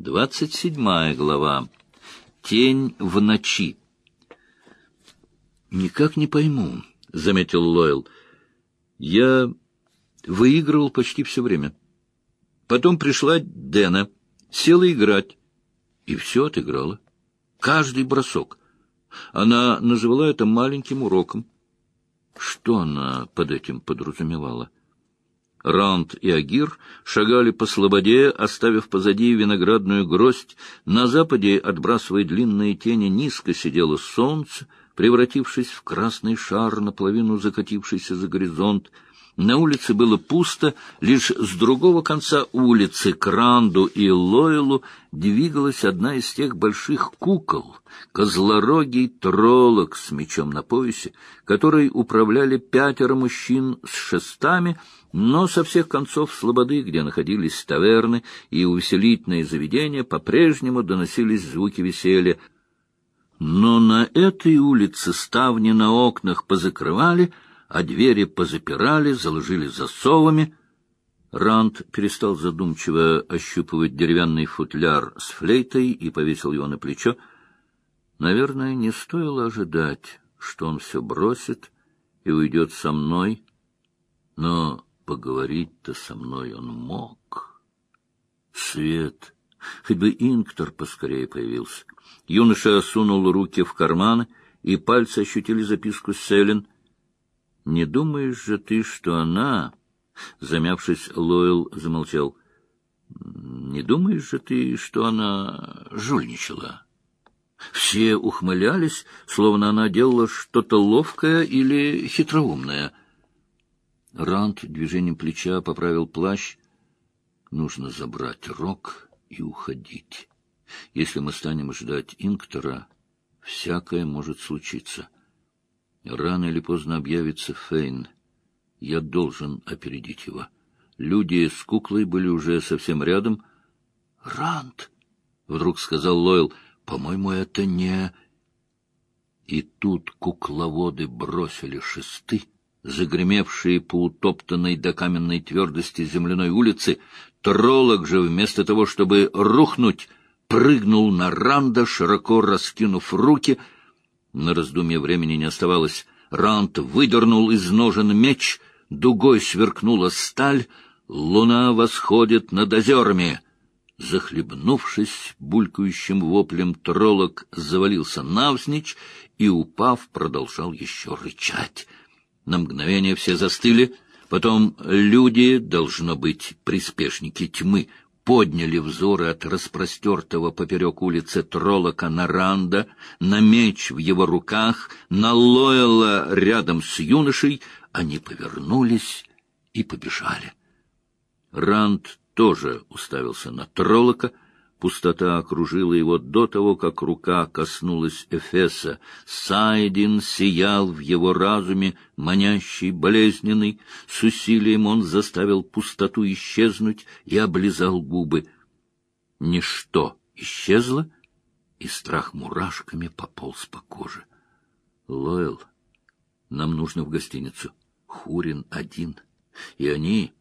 Двадцать седьмая глава. Тень в ночи. «Никак не пойму», — заметил Лойл. «Я выигрывал почти все время. Потом пришла Дэна, села играть, и все отыграла. Каждый бросок. Она называла это маленьким уроком. Что она под этим подразумевала? Ранд и Агир шагали по слободе, оставив позади виноградную гроздь. На западе, отбрасывая длинные тени, низко сидело солнце, превратившись в красный шар, наполовину закатившийся за горизонт. На улице было пусто, лишь с другого конца улицы, к Ранду и Лойлу, двигалась одна из тех больших кукол, козлорогий троллок с мечом на поясе, которой управляли пятеро мужчин с шестами, но со всех концов слободы, где находились таверны и увеселительные заведения, по-прежнему доносились звуки веселья. Но на этой улице ставни на окнах позакрывали — а двери позапирали, заложили засовами. Ранд перестал задумчиво ощупывать деревянный футляр с флейтой и повесил его на плечо. Наверное, не стоило ожидать, что он все бросит и уйдет со мной, но поговорить-то со мной он мог. Свет! Хоть бы Инктор поскорее появился. Юноша сунул руки в карманы, и пальцы ощутили записку Селин — не думаешь же ты, что она... Замявшись, Лойл замолчал. Не думаешь же ты, что она жульничала? Все ухмылялись, словно она делала что-то ловкое или хитроумное. Ранд движением плеча поправил плащ. Нужно забрать рог и уходить. Если мы станем ждать Инктора, всякое может случиться. Рано или поздно объявится Фейн. Я должен опередить его. Люди с куклой были уже совсем рядом. — Ранд! — вдруг сказал Лойл. — По-моему, это не... И тут кукловоды бросили шесты, загремевшие по утоптанной до каменной твердости земляной улице. Троллок же, вместо того, чтобы рухнуть, прыгнул на Ранда, широко раскинув руки — на раздумье времени не оставалось. Рант выдернул из ножен меч, дугой сверкнула сталь, луна восходит над озерами. Захлебнувшись булькающим воплем, троллок завалился навзничь и, упав, продолжал еще рычать. На мгновение все застыли, потом люди, должно быть, приспешники тьмы, подняли взоры от распростертого поперек улицы троллока Наранда, на меч в его руках, на Лойла рядом с юношей, они повернулись и побежали. Ранд тоже уставился на троллока, Пустота окружила его до того, как рука коснулась Эфеса. Сайдин сиял в его разуме, манящий, болезненный. С усилием он заставил пустоту исчезнуть и облизал губы. Ничто исчезло, и страх мурашками пополз по коже. — Лойл, нам нужно в гостиницу. Хурин один. И они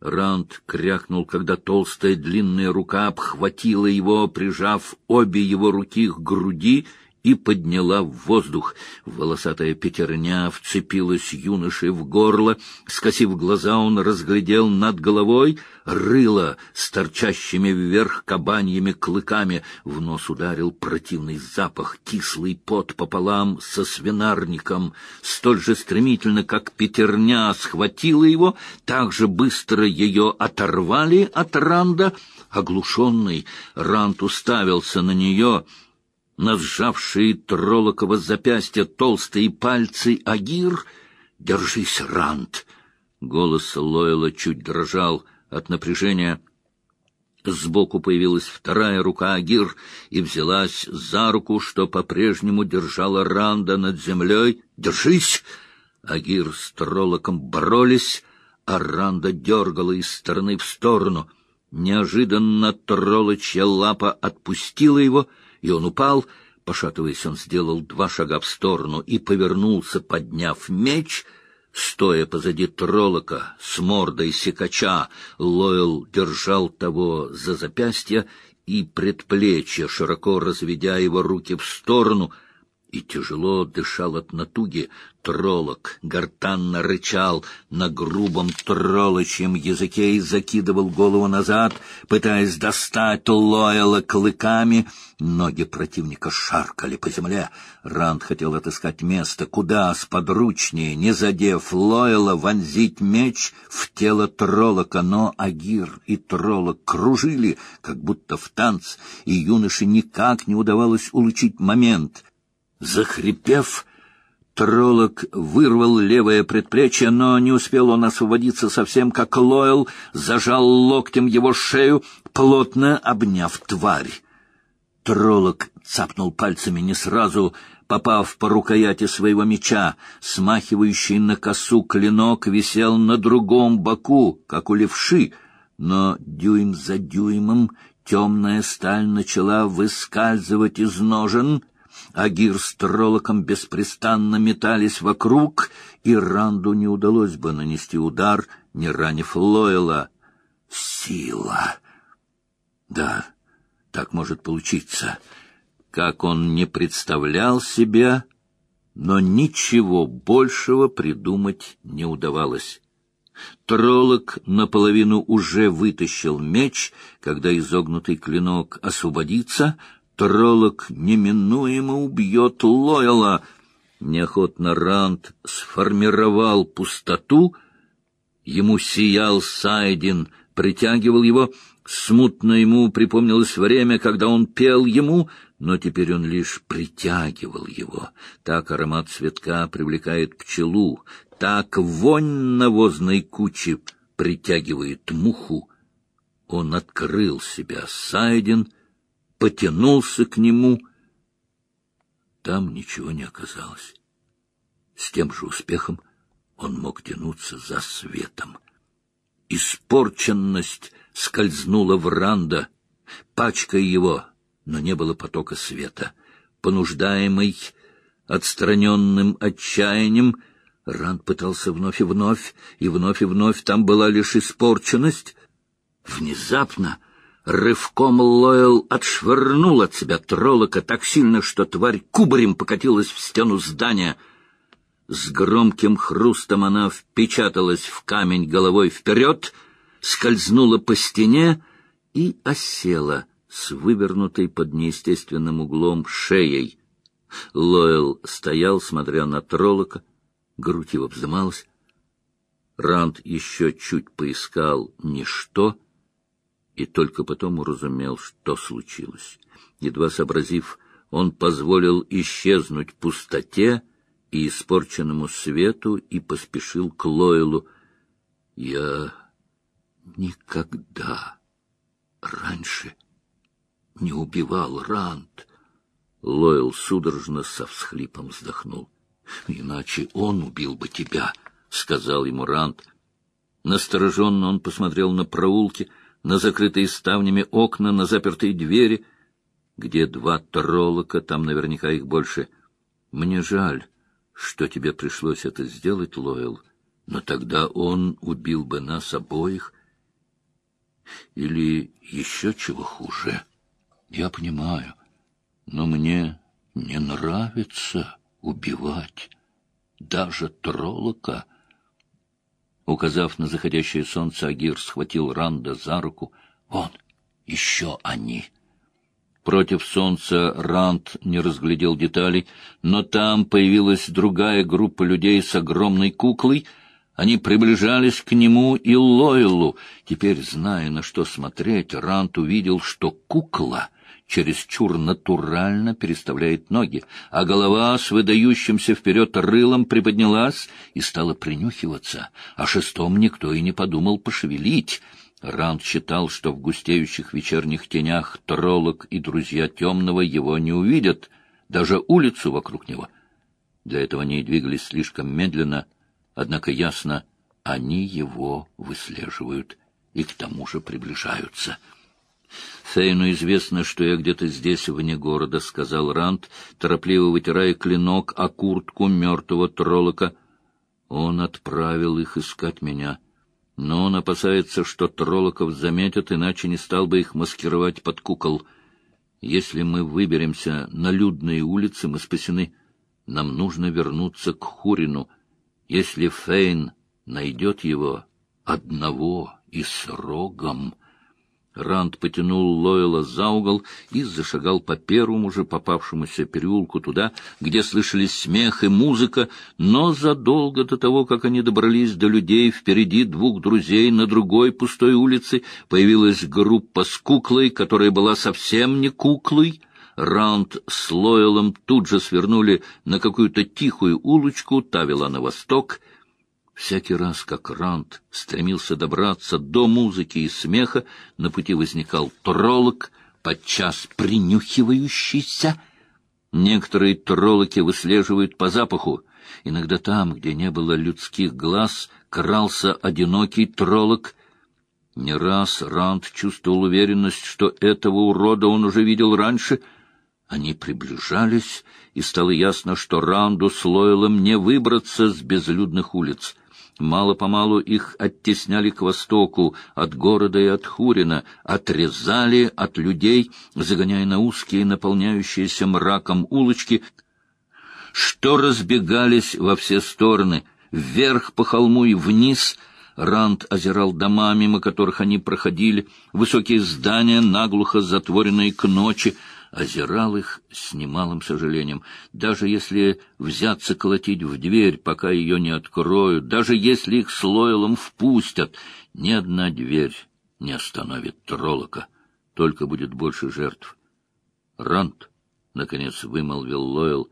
Ранд крякнул, когда толстая длинная рука обхватила его, прижав обе его руки к груди и подняла в воздух. Волосатая пятерня вцепилась юноше в горло. Скосив глаза, он разглядел над головой рыло с торчащими вверх кабаньими клыками. В нос ударил противный запах, кислый пот пополам со свинарником. Столь же стремительно, как пятерня схватила его, так же быстро ее оторвали от Ранда. Оглушенный, Ранд уставился на нее — на сжавшие троллоково запястья толстые пальцы Агир. «Держись, Рант!» Голос Лойла чуть дрожал от напряжения. Сбоку появилась вторая рука Агир и взялась за руку, что по-прежнему держала Ранда над землей. «Держись!» Агир с троллоком боролись, а Ранда дергала из стороны в сторону. Неожиданно троллочья лапа отпустила его — и он упал. Пошатываясь, он сделал два шага в сторону и повернулся, подняв меч. Стоя позади троллока с мордой секача, Лойл держал того за запястье и предплечья, широко разведя его руки в сторону — и тяжело дышал от натуги. Троллок гортанно рычал на грубом троллочьем языке и закидывал голову назад, пытаясь достать Лойла клыками. Ноги противника шаркали по земле. Ранд хотел отыскать место, куда сподручнее, не задев Лойла, вонзить меч в тело троллока, но Агир и троллок кружили, как будто в танц, и юноше никак не удавалось улучить момент — Захрипев, троллок вырвал левое предплечье, но не успел он освободиться совсем, как Лойл зажал локтем его шею, плотно обняв тварь. Троллок цапнул пальцами не сразу, попав по рукояти своего меча. Смахивающий на косу клинок висел на другом боку, как у левши, но дюйм за дюймом темная сталь начала выскальзывать из ножен — Агир с Троллоком беспрестанно метались вокруг, и Ранду не удалось бы нанести удар, не ранив Лойла. Сила! Да, так может получиться. Как он не представлял себя, но ничего большего придумать не удавалось. Троллок наполовину уже вытащил меч, когда изогнутый клинок освободится, Троллок неминуемо убьет Лойла. Неохотно Ранд сформировал пустоту. Ему сиял Сайдин, притягивал его. Смутно ему припомнилось время, когда он пел ему, но теперь он лишь притягивал его. Так аромат цветка привлекает пчелу, так вонь навозной кучи притягивает муху. Он открыл себя, Сайдин, потянулся к нему. Там ничего не оказалось. С тем же успехом он мог тянуться за светом. Испорченность скользнула в Ранда, пачкая его, но не было потока света. Понуждаемый отстраненным отчаянием, Ранд пытался вновь и вновь, и вновь и вновь, там была лишь испорченность. Внезапно Рывком Лойл отшвырнул от себя троллока так сильно, что тварь кубарем покатилась в стену здания. С громким хрустом она впечаталась в камень головой вперед, скользнула по стене и осела с вывернутой под неестественным углом шеей. Лойл стоял, смотря на троллока, грудь его вздымалась. Ранд еще чуть поискал ничто — и только потом уразумел, что случилось. Едва сообразив, он позволил исчезнуть пустоте и испорченному свету и поспешил к Лойлу. Я никогда раньше не убивал Рант. Лойл судорожно со всхлипом вздохнул. — Иначе он убил бы тебя, — сказал ему Рант. Настороженно он посмотрел на проулки — на закрытые ставнями окна, на запертые двери. Где два троллока, там наверняка их больше. Мне жаль, что тебе пришлось это сделать, Лойл, но тогда он убил бы нас обоих. Или еще чего хуже. Я понимаю, но мне не нравится убивать даже троллока — Указав на заходящее солнце, Агир схватил Ранда за руку. «Вон, еще они!» Против солнца Ранд не разглядел деталей, но там появилась другая группа людей с огромной куклой. Они приближались к нему и Лойлу. Теперь, зная, на что смотреть, Ранд увидел, что кукла — чересчур натурально переставляет ноги, а голова с выдающимся вперед рылом приподнялась и стала принюхиваться, а шестом никто и не подумал пошевелить. Ранд считал, что в густеющих вечерних тенях троллок и друзья темного его не увидят, даже улицу вокруг него. Для этого они двигались слишком медленно, однако ясно, они его выслеживают и к тому же приближаются — Фейну известно, что я где-то здесь, вне города, — сказал Рант, торопливо вытирая клинок о куртку мертвого троллока. Он отправил их искать меня. Но он опасается, что троллоков заметят, иначе не стал бы их маскировать под кукол. Если мы выберемся на людные улицы, мы спасены. Нам нужно вернуться к Хурину. Если Фейн найдет его одного и с рогом... Ранд потянул Лойла за угол и зашагал по первому же попавшемуся переулку туда, где слышались смех и музыка, но задолго до того, как они добрались до людей, впереди двух друзей на другой пустой улице появилась группа с куклой, которая была совсем не куклой. Раунд с Лойлом тут же свернули на какую-то тихую улочку, та вела на восток — Всякий раз, как Рант стремился добраться до музыки и смеха, на пути возникал троллок, подчас принюхивающийся. Некоторые троллоки выслеживают по запаху. Иногда там, где не было людских глаз, крался одинокий троллок. Не раз Рант чувствовал уверенность, что этого урода он уже видел раньше — они приближались, и стало ясно, что Ранду с Лойлом не выбраться с безлюдных улиц. Мало-помалу их оттесняли к востоку, от города и от Хурина, отрезали от людей, загоняя на узкие, наполняющиеся мраком улочки, что разбегались во все стороны, вверх по холму и вниз. Ранд озирал дома, мимо которых они проходили, высокие здания, наглухо затворенные к ночи, озирал их с немалым сожалением. Даже если взяться колотить в дверь, пока ее не откроют, даже если их с Лойлом впустят, ни одна дверь не остановит троллока, только будет больше жертв. Рант, наконец, вымолвил Лойл,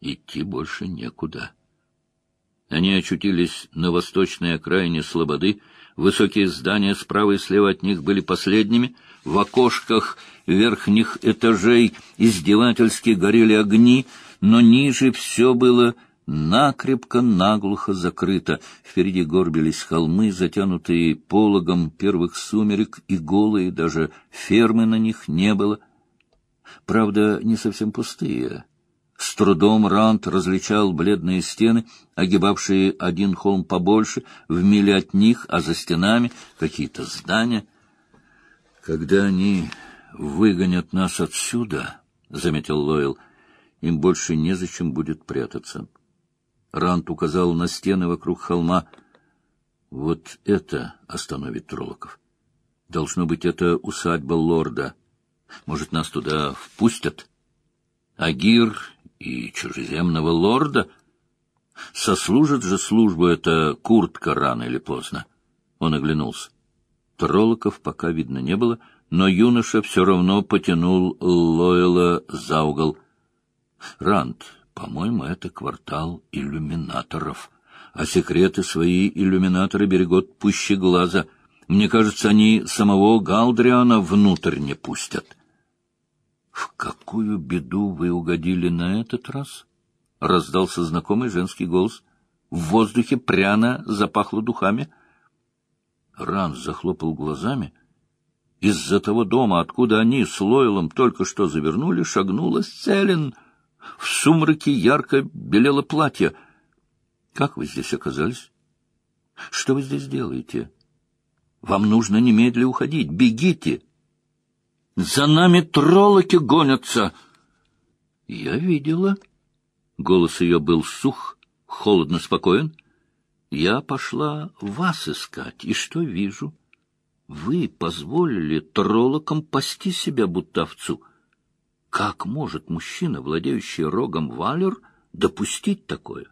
идти больше некуда. Они очутились на восточной окраине Слободы, высокие здания справа и слева от них были последними, в окошках верхних этажей издевательски горели огни, но ниже все было накрепко-наглухо закрыто. Впереди горбились холмы, затянутые пологом первых сумерек, и голые, даже фермы на них не было. Правда, не совсем пустые. С трудом Рант различал бледные стены, огибавшие один холм побольше, в миле от них, а за стенами какие-то здания. Когда они выгонят нас отсюда, — заметил Лойл, — им больше незачем будет прятаться. Рант указал на стены вокруг холма. Вот это остановит троллоков. Должно быть, это усадьба лорда. Может, нас туда впустят? Агир и чужеземного лорда? Сослужит же службу эта куртка рано или поздно. Он оглянулся. Троллоков пока видно не было — но юноша все равно потянул Лойла за угол. «Ранд, по-моему, это квартал иллюминаторов, а секреты свои иллюминаторы берегут пуще глаза. Мне кажется, они самого Галдриана внутрь не пустят». «В какую беду вы угодили на этот раз?» — раздался знакомый женский голос. В воздухе пряно запахло духами. Ран захлопал глазами — из-за того дома, откуда они с Лойлом только что завернули, шагнула Селин. В сумраке ярко белело платье. «Как вы здесь оказались? Что вы здесь делаете? Вам нужно немедленно уходить. Бегите!» «За нами троллоки гонятся!» «Я видела». Голос ее был сух, холодно спокоен. «Я пошла вас искать, и что вижу?» Вы позволили троллокам пасти себя, будто овцу. Как может мужчина, владеющий рогом Валер, допустить такое?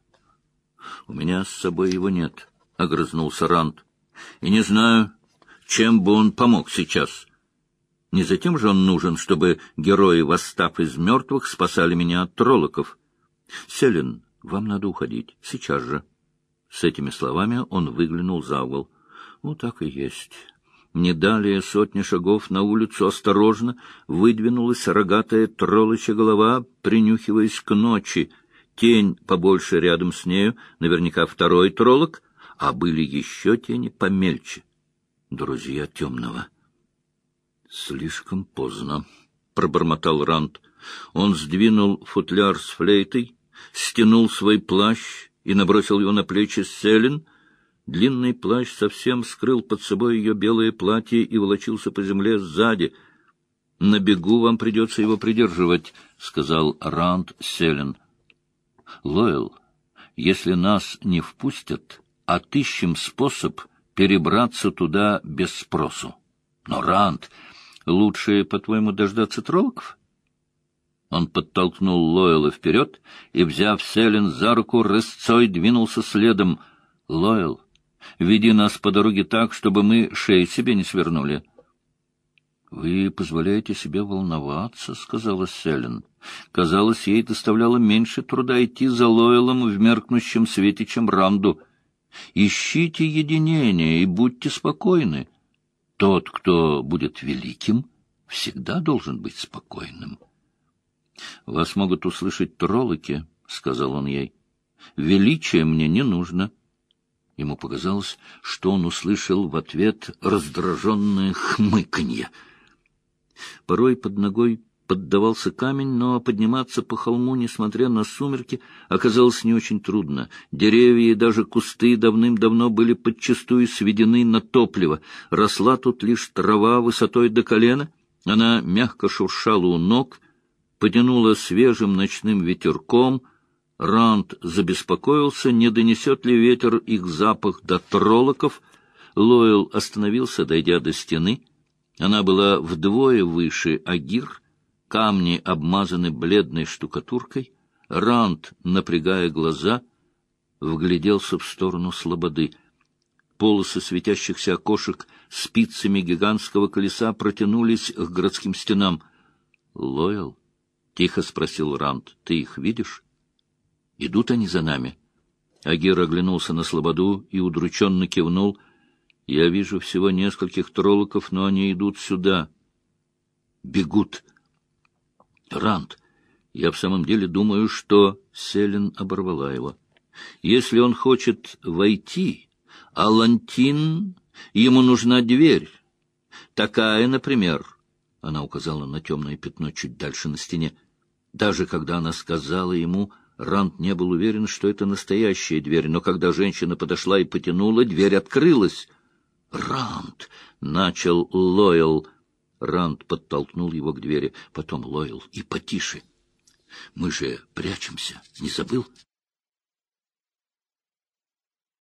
— У меня с собой его нет, — огрызнулся Ранд. — И не знаю, чем бы он помог сейчас. Не затем же он нужен, чтобы герои, восстав из мертвых, спасали меня от троллоков. — Селин, вам надо уходить, сейчас же. С этими словами он выглянул за угол. — Ну, так и есть. Не далее сотни шагов на улицу осторожно выдвинулась рогатая троллочья голова, принюхиваясь к ночи. Тень побольше рядом с нею, наверняка второй троллок, а были еще тени помельче. Друзья темного. Слишком поздно, — пробормотал Рант. Он сдвинул футляр с флейтой, стянул свой плащ и набросил его на плечи Селин — Длинный плащ совсем скрыл под собой ее белое платье и волочился по земле сзади. — На бегу вам придется его придерживать, — сказал Ранд Селен. — Лойл, если нас не впустят, отыщем способ перебраться туда без спросу. Но, Ранд, лучше, по-твоему, дождаться троллоков? Он подтолкнул Лойла вперед и, взяв Селен за руку, рысцой двинулся следом. — Лойл, веди нас по дороге так, чтобы мы шеи себе не свернули. — Вы позволяете себе волноваться, — сказала Селен. Казалось, ей доставляло меньше труда идти за Лойлом в меркнущем свете, чем Ранду. Ищите единение и будьте спокойны. Тот, кто будет великим, всегда должен быть спокойным. — Вас могут услышать троллоки, — сказал он ей. — Величие мне не нужно. — Ему показалось, что он услышал в ответ раздраженное хмыканье. Порой под ногой поддавался камень, но подниматься по холму, несмотря на сумерки, оказалось не очень трудно. Деревья и даже кусты давным-давно были подчастую сведены на топливо. Росла тут лишь трава высотой до колена. Она мягко шуршала у ног, потянула свежим ночным ветерком — Ранд забеспокоился, не донесет ли ветер их запах до троллоков. Лойл остановился, дойдя до стены. Она была вдвое выше Агир, камни обмазаны бледной штукатуркой. Ранд, напрягая глаза, вгляделся в сторону слободы. Полосы светящихся окошек спицами гигантского колеса протянулись к городским стенам. — Лойл? — тихо спросил Ранд. — Ты их видишь? Идут они за нами. Агир оглянулся на слободу и удрученно кивнул. Я вижу всего нескольких троллоков, но они идут сюда. Бегут. Ранд, я в самом деле думаю, что... Селин оборвала его. Если он хочет войти, Алантин, ему нужна дверь. Такая, например. Она указала на темное пятно чуть дальше на стене. Даже когда она сказала ему Ранд не был уверен, что это настоящая дверь, но когда женщина подошла и потянула, дверь открылась. «Ранд!» — начал Лойл. Ранд подтолкнул его к двери, потом Лойл и потише. «Мы же прячемся, не забыл?»